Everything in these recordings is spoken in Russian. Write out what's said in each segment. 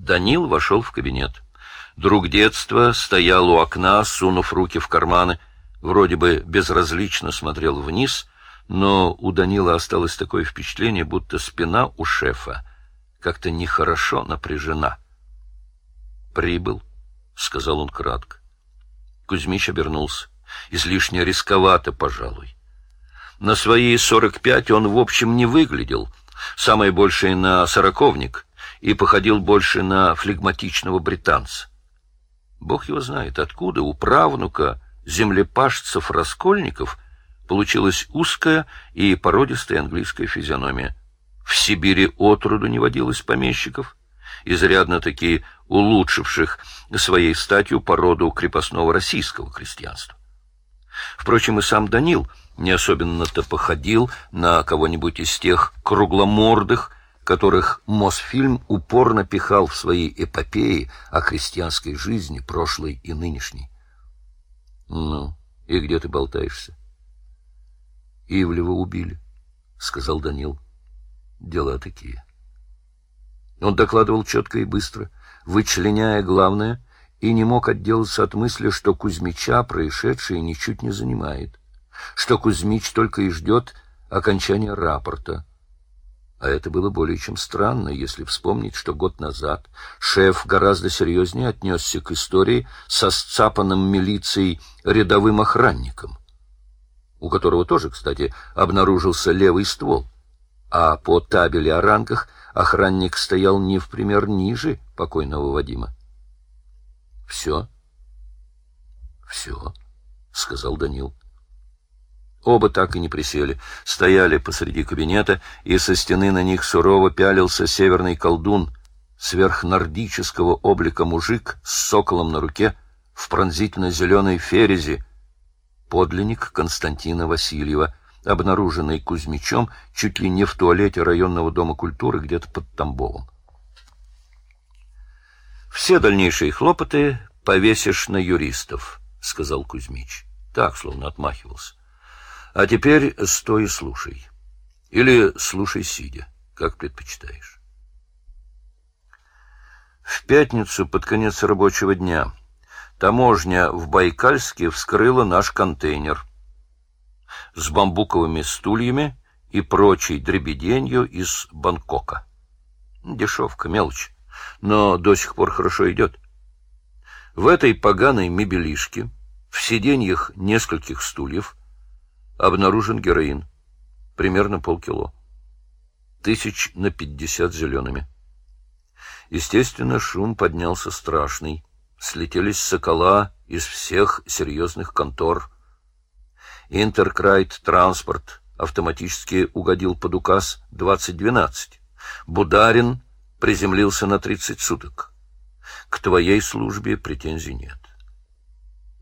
Данил вошел в кабинет. Друг детства стоял у окна, сунув руки в карманы, вроде бы безразлично смотрел вниз, но у Данила осталось такое впечатление, будто спина у шефа как-то нехорошо напряжена. «Прибыл», — сказал он кратко. Кузьмич обернулся. Излишне рисковато, пожалуй. На свои сорок пять он, в общем, не выглядел. Самое большее на сороковник и походил больше на флегматичного британца. Бог его знает, откуда у правнука землепашцев-раскольников получилась узкая и породистая английская физиономия. В Сибири отроду не водилось помещиков, изрядно-таки улучшивших своей статью породу крепостного российского крестьянства. Впрочем, и сам Данил не особенно-то походил на кого-нибудь из тех кругломордых, которых Мосфильм упорно пихал в свои эпопеи о крестьянской жизни, прошлой и нынешней. — Ну, и где ты болтаешься? — Ивлева убили, — сказал Данил. — Дела такие. Он докладывал четко и быстро, вычленяя главное, и не мог отделаться от мысли, что Кузьмича происшедшее ничуть не занимает, что Кузьмич только и ждет окончания рапорта — а это было более чем странно, если вспомнить, что год назад шеф гораздо серьезнее отнесся к истории со сцапанным милицией рядовым охранником, у которого тоже, кстати, обнаружился левый ствол, а по табели о рангах охранник стоял не в пример ниже покойного Вадима. — Все? — Все, — сказал Данил. Оба так и не присели, стояли посреди кабинета, и со стены на них сурово пялился северный колдун, сверхнордического облика мужик с соколом на руке, в пронзительно-зеленой ферези, подлинник Константина Васильева, обнаруженный Кузьмичом чуть ли не в туалете районного дома культуры где-то под Тамбовом. «Все дальнейшие хлопоты повесишь на юристов», — сказал Кузьмич. Так, словно отмахивался. А теперь стой и слушай. Или слушай сидя, как предпочитаешь. В пятницу под конец рабочего дня таможня в Байкальске вскрыла наш контейнер с бамбуковыми стульями и прочей дребеденью из Бангкока. Дешевка, мелочь, но до сих пор хорошо идет. В этой поганой мебелишке, в сиденьях нескольких стульев, обнаружен героин. Примерно полкило. Тысяч на пятьдесят зелеными. Естественно, шум поднялся страшный. Слетелись сокола из всех серьезных контор. Интеркрайт Транспорт автоматически угодил под указ 2012. Бударин приземлился на 30 суток. К твоей службе претензий нет.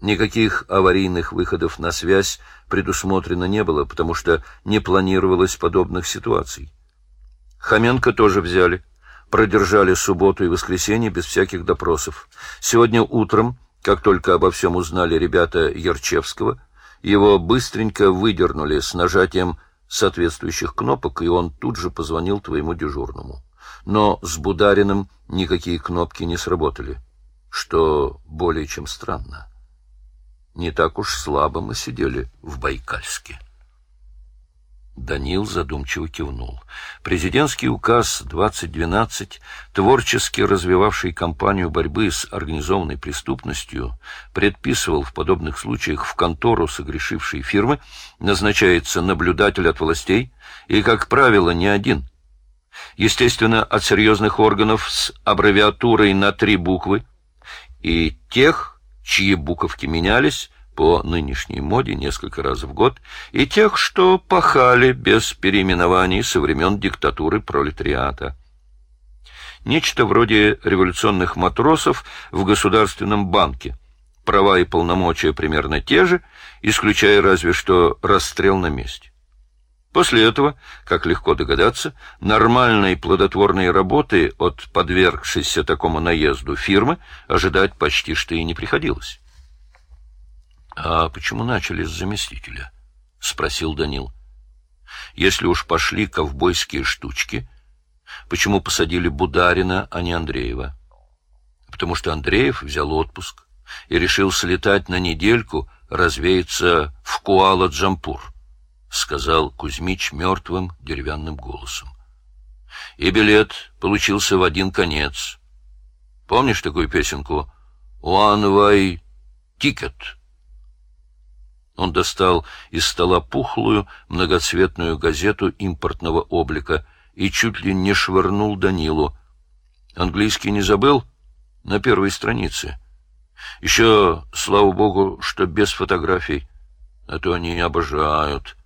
Никаких аварийных выходов на связь предусмотрено не было, потому что не планировалось подобных ситуаций. Хоменко тоже взяли. Продержали субботу и воскресенье без всяких допросов. Сегодня утром, как только обо всем узнали ребята Ярчевского, его быстренько выдернули с нажатием соответствующих кнопок, и он тут же позвонил твоему дежурному. Но с Будариным никакие кнопки не сработали, что более чем странно. Не так уж слабо мы сидели в Байкальске. Данил задумчиво кивнул. Президентский указ 2012, творчески развивавший кампанию борьбы с организованной преступностью, предписывал в подобных случаях в контору согрешившей фирмы назначается наблюдатель от властей и, как правило, не один. Естественно, от серьезных органов с аббревиатурой на три буквы и тех, чьи буковки менялись по нынешней моде несколько раз в год, и тех, что пахали без переименований со времен диктатуры пролетариата. Нечто вроде революционных матросов в Государственном банке. Права и полномочия примерно те же, исключая разве что расстрел на месте. После этого, как легко догадаться, нормальной плодотворной работы от подвергшейся такому наезду фирмы ожидать почти что и не приходилось. — А почему начали с заместителя? — спросил Данил. — Если уж пошли ковбойские штучки, почему посадили Бударина, а не Андреева? потому что Андреев взял отпуск и решил слетать на недельку, развеяться в Куала-Джампур, — сказал Кузьмич мертвым деревянным голосом. И билет получился в один конец. Помнишь такую песенку «One way ticket»? Он достал из стола пухлую многоцветную газету импортного облика и чуть ли не швырнул Данилу. Английский не забыл? На первой странице. Еще, слава богу, что без фотографий, а то они обожают.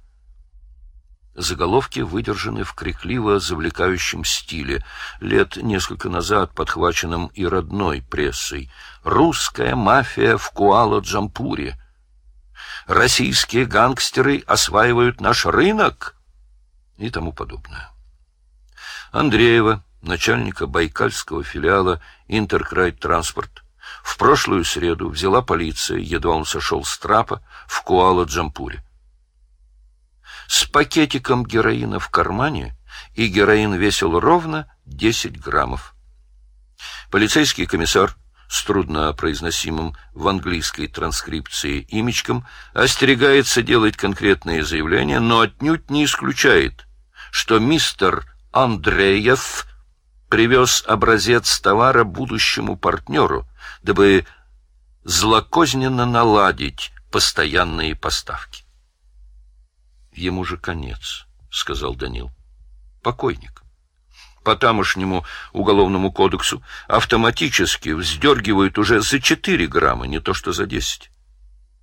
Заголовки выдержаны в крикливо-завлекающем стиле, лет несколько назад подхваченном и родной прессой. «Русская мафия в Куала-Джампуре». «Российские гангстеры осваивают наш рынок» и тому подобное. Андреева, начальника байкальского филиала «Интеркрайт Транспорт», в прошлую среду взяла полиция, едва он сошел с трапа, в Куала-Джампуре. С пакетиком героина в кармане, и героин весил ровно 10 граммов. Полицейский комиссар с труднопроизносимым в английской транскрипции имечком остерегается делать конкретные заявления, но отнюдь не исключает, что мистер Андреев привез образец товара будущему партнеру, дабы злокозненно наладить постоянные поставки. Ему же конец, — сказал Данил. Покойник. По тамошнему уголовному кодексу автоматически вздергивают уже за четыре грамма, не то что за десять.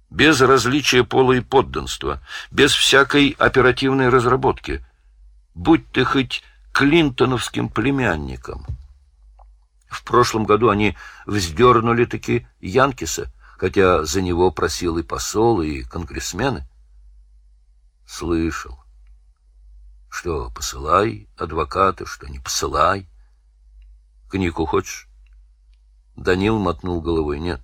Без различия пола и подданства, без всякой оперативной разработки. Будь ты хоть клинтоновским племянником. В прошлом году они вздернули-таки Янкиса, хотя за него просил и посол, и конгрессмены. Слышал. Что посылай адвоката, что не посылай. Книгу хочешь? Данил мотнул головой. Нет.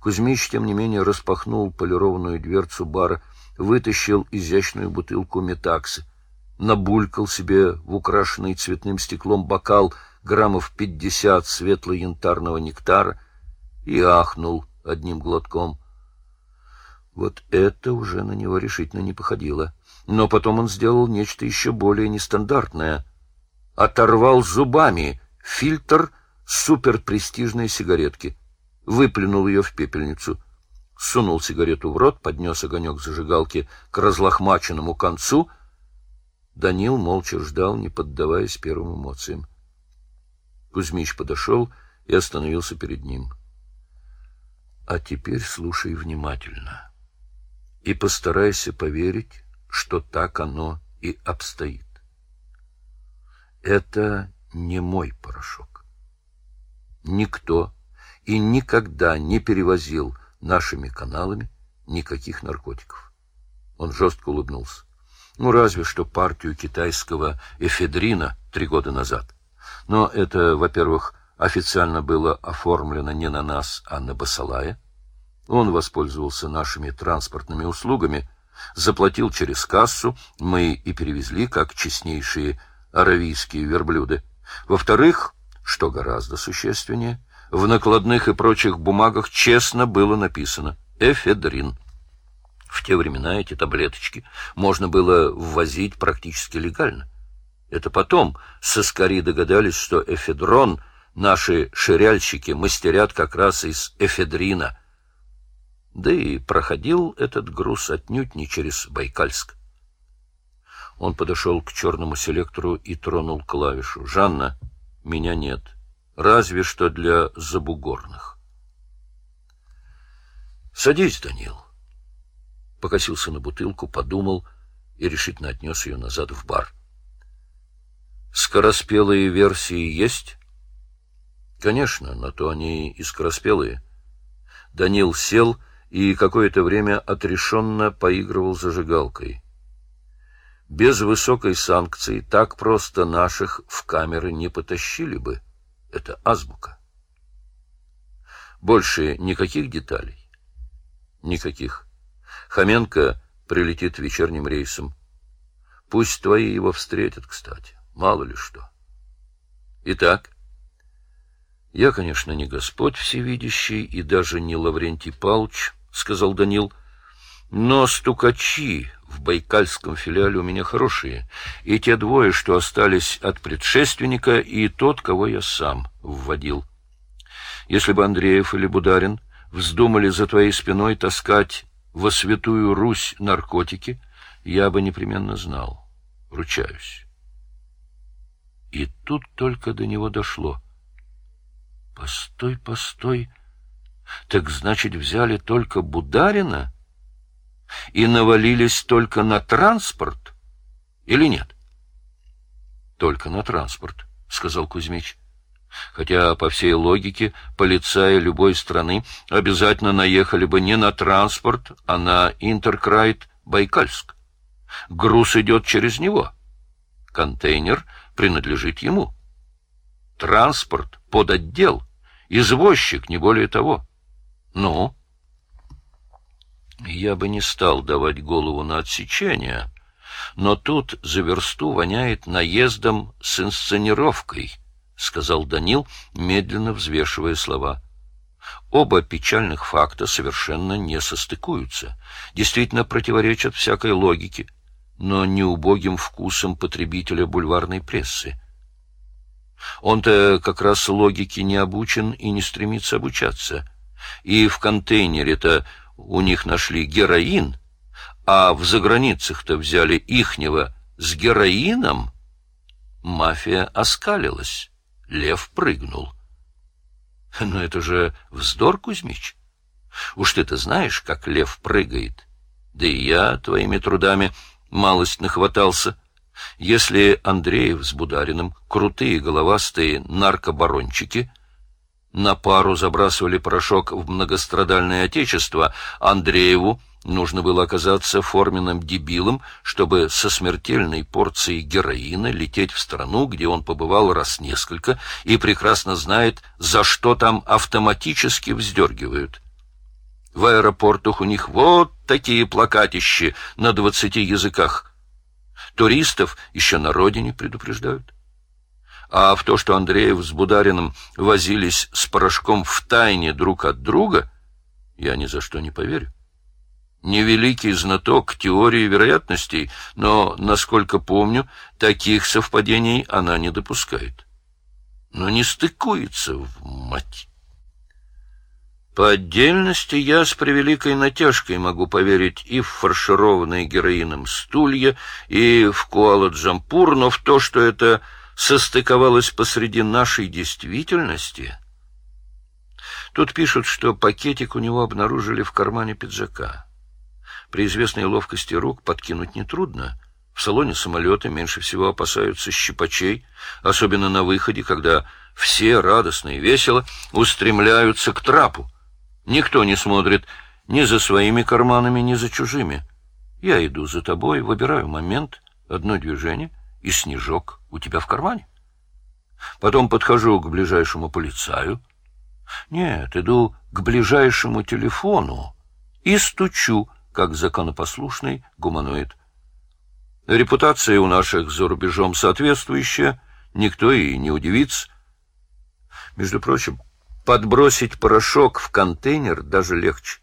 Кузьмич, тем не менее, распахнул полированную дверцу бара, вытащил изящную бутылку метаксы, набулькал себе в украшенный цветным стеклом бокал граммов пятьдесят светло-янтарного нектара и ахнул одним глотком — вот это уже на него решительно не походило. Но потом он сделал нечто еще более нестандартное. Оторвал зубами фильтр суперпрестижной сигаретки, выплюнул ее в пепельницу, сунул сигарету в рот, поднес огонек зажигалки к разлохмаченному концу. Данил молча ждал, не поддаваясь первым эмоциям. Кузьмич подошел и остановился перед ним. — А теперь слушай внимательно и постарайся поверить, что так оно и обстоит. Это не мой порошок. Никто и никогда не перевозил нашими каналами никаких наркотиков. Он жестко улыбнулся. Ну, разве что партию китайского эфедрина три года назад. Но это, во-первых, официально было оформлено не на нас, а на Басалая. Он воспользовался нашими транспортными услугами, заплатил через кассу, мы и перевезли, как честнейшие аравийские верблюды. Во-вторых, что гораздо существеннее, в накладных и прочих бумагах честно было написано «эфедрин». В те времена эти таблеточки можно было ввозить практически легально. Это потом соскари догадались, что эфедрон наши ширяльщики мастерят как раз из эфедрина — да и проходил этот груз отнюдь не через Байкальск. Он подошел к черному селектору и тронул клавишу. «Жанна, меня нет. Разве что для забугорных». «Садись, Данил». Покосился на бутылку, подумал и решительно отнес ее назад в бар. «Скороспелые версии есть?» «Конечно, на то они и скороспелые». Данил сел и какое-то время отрешенно поигрывал зажигалкой. Без высокой санкции так просто наших в камеры не потащили бы. Это азбука. Больше никаких деталей? Никаких. Хоменко прилетит вечерним рейсом. Пусть твои его встретят, кстати. Мало ли что. Итак, Я, конечно, не Господь всевидящий и даже не Лаврентий Палч, — сказал Данил, — но стукачи в байкальском филиале у меня хорошие, и те двое, что остались от предшественника, и тот, кого я сам вводил. Если бы Андреев или Бударин вздумали за твоей спиной таскать во святую Русь наркотики, я бы непременно знал. Ручаюсь. И тут только до него дошло — Постой, постой. Так значит, взяли только Бударина и навалились только на транспорт? Или нет? Только на транспорт, сказал Кузьмич. Хотя, по всей логике, полицаи любой страны обязательно наехали бы не на транспорт, а на Интеркрайт Байкальск. Груз идет через него. Контейнер принадлежит ему. Транспорт под отдел. Извозчик, не более того. Ну? Я бы не стал давать голову на отсечение, но тут за версту воняет наездом с инсценировкой, — сказал Данил, медленно взвешивая слова. Оба печальных факта совершенно не состыкуются, действительно противоречат всякой логике, но не убогим вкусом потребителя бульварной прессы. Он-то как раз логике не обучен и не стремится обучаться. И в контейнере-то у них нашли героин, а в заграницах-то взяли ихнего с героином. Мафия оскалилась, лев прыгнул. Но это же вздор, Кузьмич. Уж ты-то знаешь, как лев прыгает. Да и я твоими трудами малость нахватался. Если Андреев с Будариным, крутые головастые наркобарончики, на пару забрасывали порошок в многострадальное отечество, Андрееву нужно было оказаться форменным дебилом, чтобы со смертельной порцией героина лететь в страну, где он побывал раз несколько и прекрасно знает, за что там автоматически вздергивают. В аэропортах у них вот такие плакатищи на двадцати языках — Туристов еще на родине предупреждают. А в то, что Андреев с Будариным возились с порошком в тайне друг от друга, я ни за что не поверю. Невеликий знаток теории вероятностей, но, насколько помню, таких совпадений она не допускает. Но не стыкуется, в мать. По отдельности я с превеликой натяжкой могу поверить и в фаршированные героином стулья, и в Куала-Джампур, но в то, что это состыковалось посреди нашей действительности... Тут пишут, что пакетик у него обнаружили в кармане пиджака. При известной ловкости рук подкинуть нетрудно. В салоне самолета меньше всего опасаются щипачей, особенно на выходе, когда все радостно и весело устремляются к трапу. Никто не смотрит ни за своими карманами, ни за чужими. Я иду за тобой, выбираю момент, одно движение, и снежок у тебя в кармане. Потом подхожу к ближайшему полицаю. Нет, иду к ближайшему телефону и стучу, как законопослушный гуманоид. Репутация у наших за рубежом соответствующая, никто и не удивится. Между прочим, Подбросить порошок в контейнер даже легче.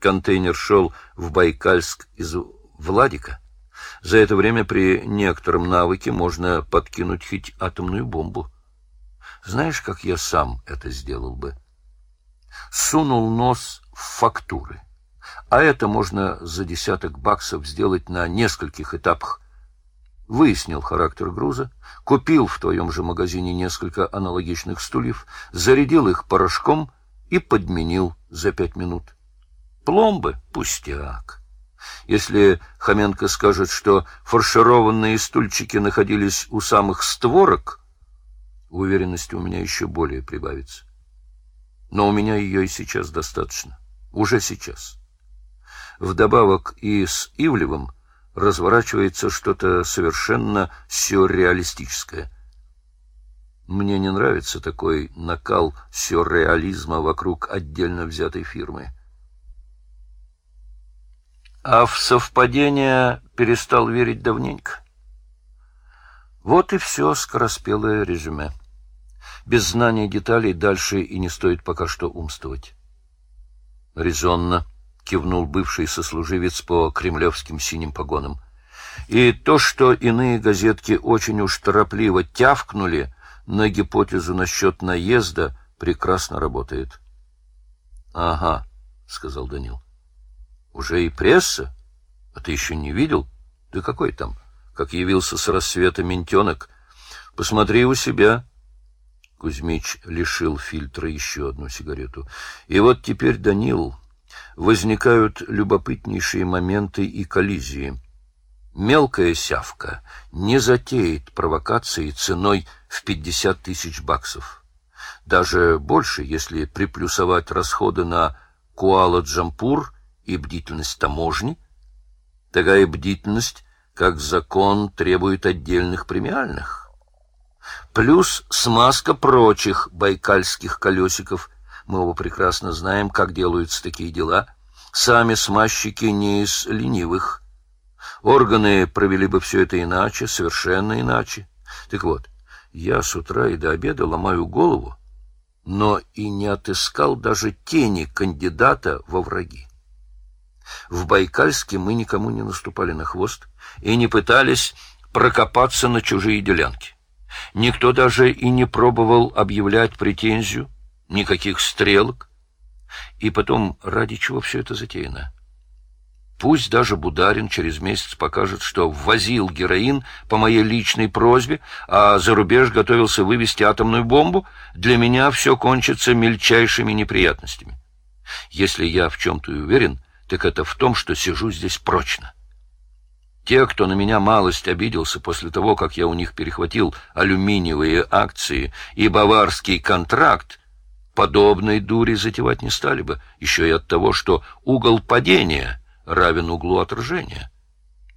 Контейнер шел в Байкальск из Владика. За это время при некотором навыке можно подкинуть хоть атомную бомбу. Знаешь, как я сам это сделал бы? Сунул нос в фактуры. А это можно за десяток баксов сделать на нескольких этапах выяснил характер груза, купил в твоем же магазине несколько аналогичных стульев, зарядил их порошком и подменил за пять минут. Пломбы — пустяк. Если Хоменко скажет, что фаршированные стульчики находились у самых створок, уверенности у меня еще более прибавится. Но у меня ее и сейчас достаточно. Уже сейчас. Вдобавок и с Ивлевым — разворачивается что-то совершенно сюрреалистическое. Мне не нравится такой накал сюрреализма вокруг отдельно взятой фирмы. А в совпадение перестал верить давненько. Вот и все скороспелое резюме. Без знания деталей дальше и не стоит пока что умствовать. Резонно кивнул бывший сослуживец по кремлевским синим погонам. И то, что иные газетки очень уж торопливо тявкнули на гипотезу насчет наезда, прекрасно работает. — Ага, — сказал Данил. — Уже и пресса? А ты еще не видел? Да какой там? Как явился с рассвета ментенок. Посмотри у себя. Кузьмич лишил фильтра еще одну сигарету. И вот теперь, Данил, возникают любопытнейшие моменты и коллизии. Мелкая сявка не затеет провокации ценой в пятьдесят тысяч баксов. Даже больше, если приплюсовать расходы на Куала-Джампур и бдительность таможни. Такая бдительность, как закон, требует отдельных премиальных. Плюс смазка прочих байкальских колесиков. Мы оба прекрасно знаем, как делаются такие дела. Сами смазчики не из ленивых. Органы провели бы все это иначе, совершенно иначе. Так вот, я с утра и до обеда ломаю голову, но и не отыскал даже тени кандидата во враги. В Байкальске мы никому не наступали на хвост и не пытались прокопаться на чужие делянки. Никто даже и не пробовал объявлять претензию, никаких стрелок. И потом, ради чего все это затеяно? Пусть даже Бударин через месяц покажет, что ввозил героин по моей личной просьбе, а за рубеж готовился вывести атомную бомбу, для меня все кончится мельчайшими неприятностями. Если я в чем-то уверен, так это в том, что сижу здесь прочно. Те, кто на меня малость обиделся после того, как я у них перехватил алюминиевые акции и баварский контракт, подобной дури затевать не стали бы, еще и от того, что угол падения равен углу отражения.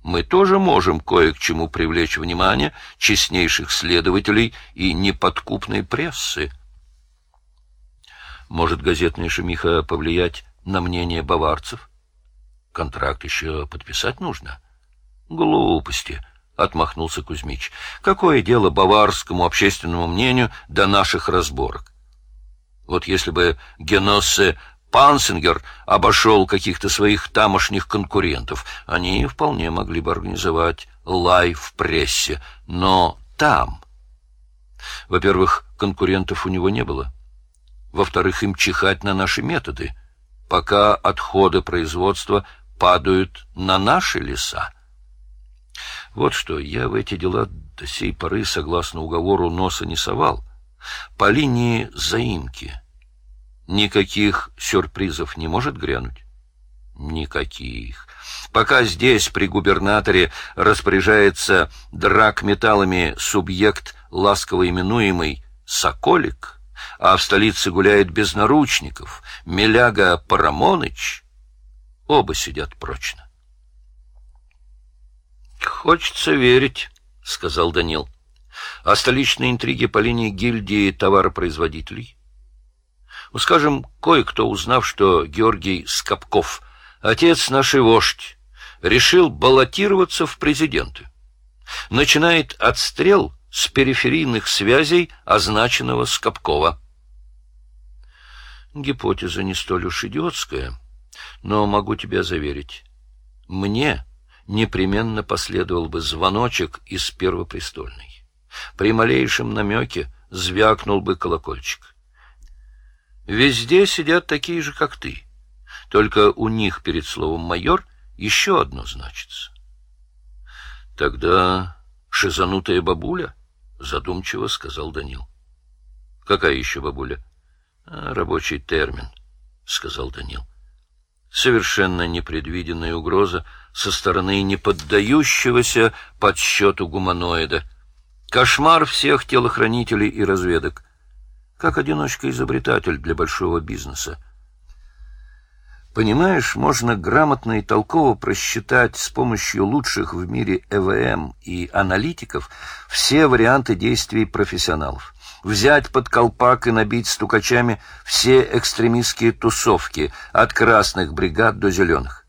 Мы тоже можем кое к чему привлечь внимание честнейших следователей и неподкупной прессы. Может газетная шумиха повлиять на мнение баварцев? Контракт еще подписать нужно. Глупости, — отмахнулся Кузьмич. Какое дело баварскому общественному мнению до наших разборок? Вот если бы Геноссе Пансингер обошел каких-то своих тамошних конкурентов, они вполне могли бы организовать лай в прессе, но там... Во-первых, конкурентов у него не было. Во-вторых, им чихать на наши методы, пока отходы производства падают на наши леса. Вот что, я в эти дела до сей поры, согласно уговору, носа не совал. По линии заимки никаких сюрпризов не может грянуть? Никаких. Пока здесь, при губернаторе, распоряжается драк-металлами субъект, ласково именуемый «Соколик», а в столице гуляет без наручников, Миляга Парамоныч, Оба сидят прочно. «Хочется верить», — сказал Данил. «А столичные интриги по линии гильдии товаропроизводителей?» ну, Скажем, кое-кто, узнав, что Георгий Скопков, отец нашей вождь, решил баллотироваться в президенты. Начинает отстрел с периферийных связей означенного Скопкова. Гипотеза не столь уж идиотская, но могу тебя заверить, мне непременно последовал бы звоночек из Первопрестольной. При малейшем намеке звякнул бы колокольчик. Везде сидят такие же, как ты, только у них перед словом «майор» еще одно значится. Тогда шизанутая бабуля, — задумчиво сказал Данил. — Какая еще бабуля? А, — Рабочий термин, — сказал Данил совершенно непредвиденная угроза со стороны неподдающегося подсчету гуманоида. Кошмар всех телохранителей и разведок. Как одиночка-изобретатель для большого бизнеса. Понимаешь, можно грамотно и толково просчитать с помощью лучших в мире ЭВМ и аналитиков все варианты действий профессионалов взять под колпак и набить стукачами все экстремистские тусовки, от красных бригад до зеленых.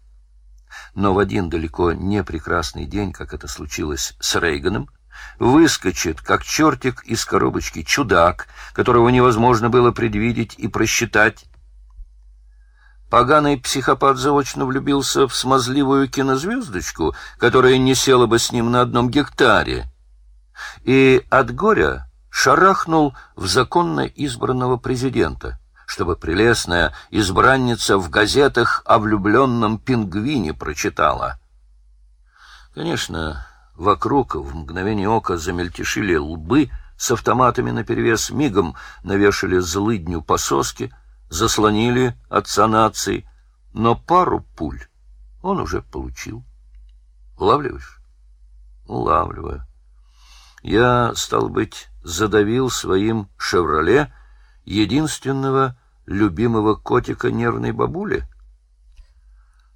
Но в один далеко не прекрасный день, как это случилось с Рейганом, выскочит, как чертик из коробочки, чудак, которого невозможно было предвидеть и просчитать. Поганый психопат заочно влюбился в смазливую кинозвездочку, которая не села бы с ним на одном гектаре, и от горя шарахнул в законно избранного президента, чтобы прелестная избранница в газетах о влюбленном пингвине прочитала. Конечно, Вокруг в мгновение ока замельтешили лбы с автоматами наперевес, мигом навешали злыдню по соске, заслонили отца нации, но пару пуль он уже получил. Улавливаешь? Улавливаю. Я, стал быть, задавил своим «Шевроле» единственного любимого котика нервной бабули?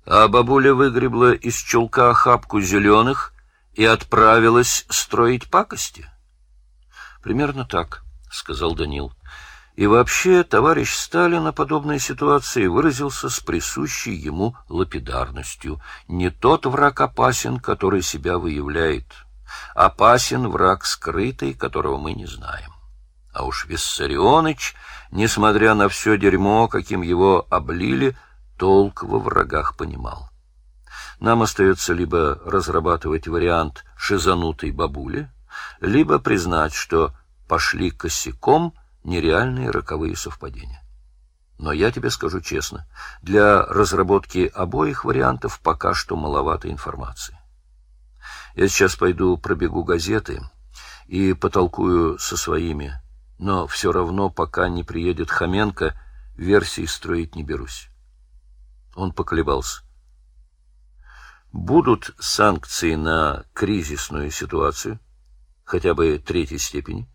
А бабуля выгребла из чулка охапку зеленых, и отправилась строить пакости? Примерно так, сказал Данил. И вообще, товарищ Сталин на подобной ситуации выразился с присущей ему лапидарностью. Не тот враг опасен, который себя выявляет. Опасен враг скрытый, которого мы не знаем. А уж Виссарионыч, несмотря на все дерьмо, каким его облили, толк во врагах понимал. Нам остается либо разрабатывать вариант шизанутой бабули, либо признать, что пошли косяком нереальные роковые совпадения. Но я тебе скажу честно, для разработки обоих вариантов пока что маловато информации. Я сейчас пойду пробегу газеты и потолкую со своими, но все равно, пока не приедет Хоменко, версии строить не берусь. Он поколебался. Будут санкции на кризисную ситуацию, хотя бы третьей степени?